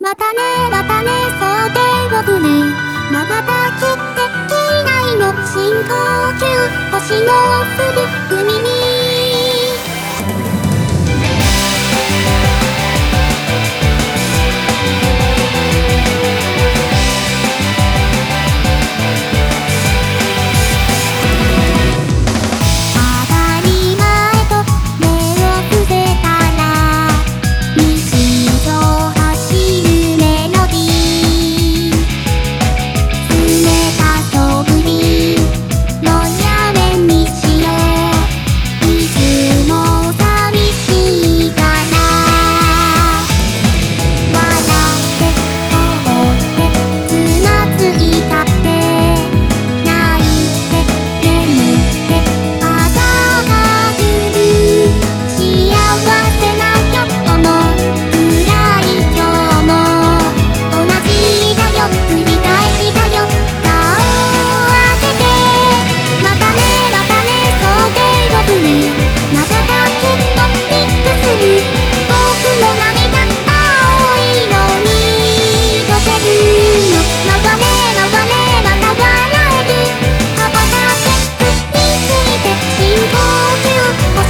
またねまたね想定をくね。まばたきって未いの。深呼吸星のすぐ海に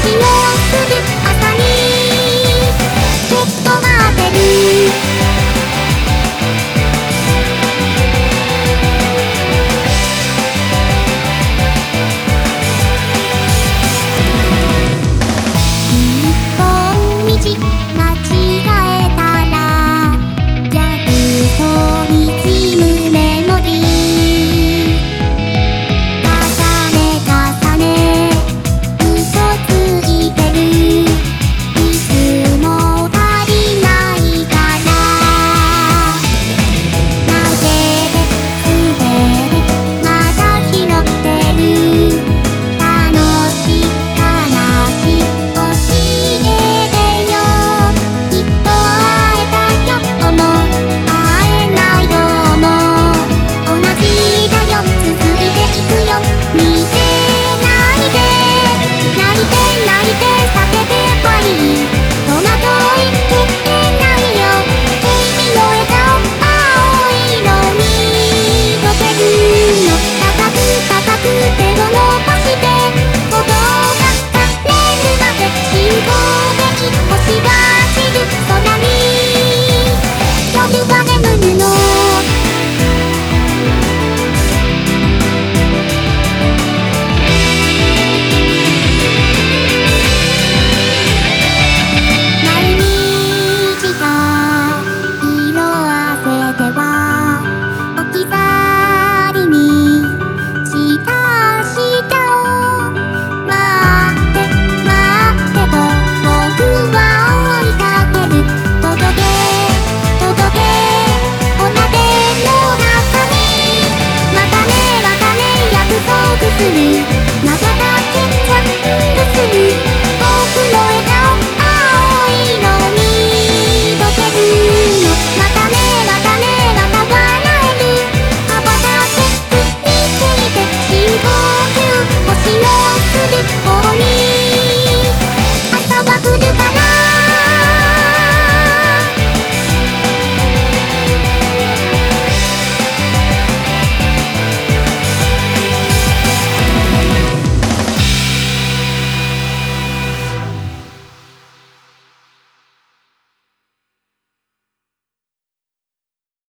き you know.